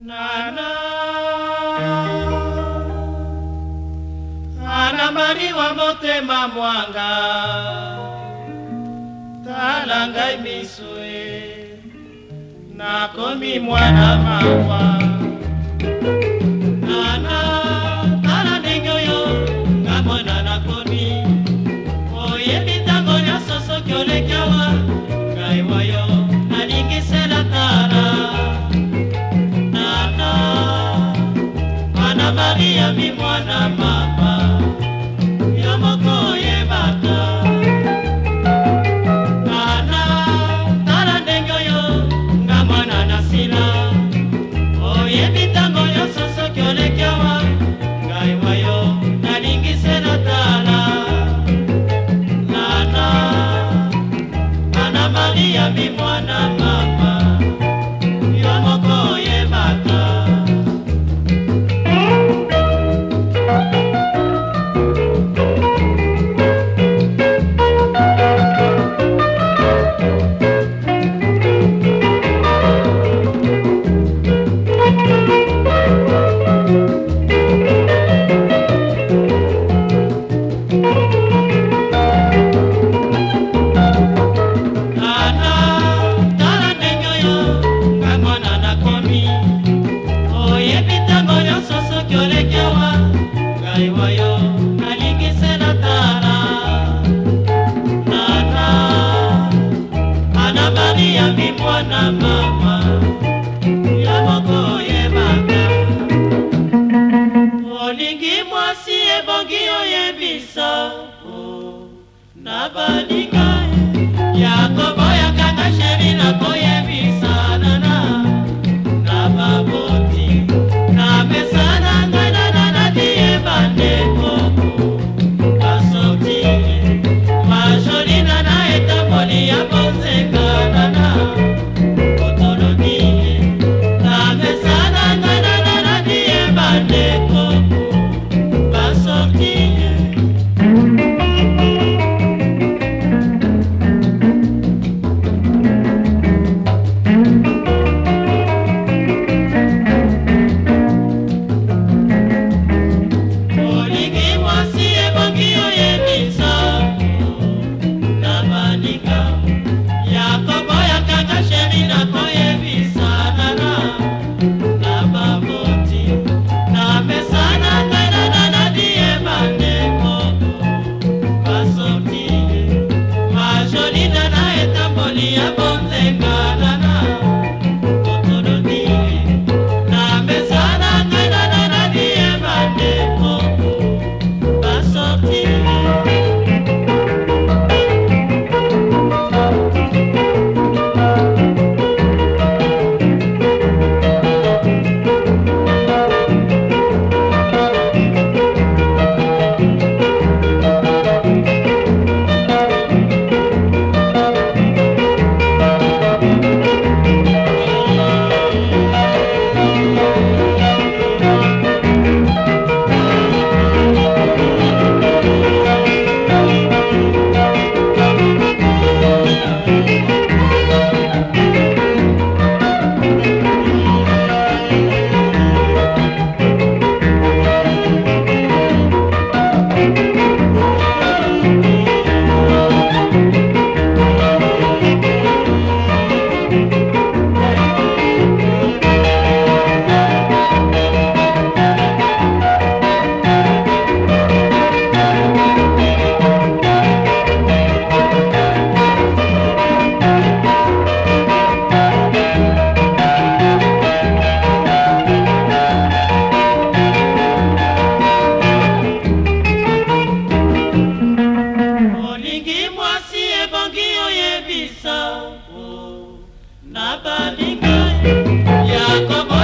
ana mariwa motema mwanga tala ngai miso e nakomi mwana mawa mwana mama ya moko oyeba be olingi mwasi ebongi oyebisa oh, na baninga ya ebongi oyebisa oh, na baninga yakobo